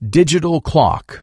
Digital clock.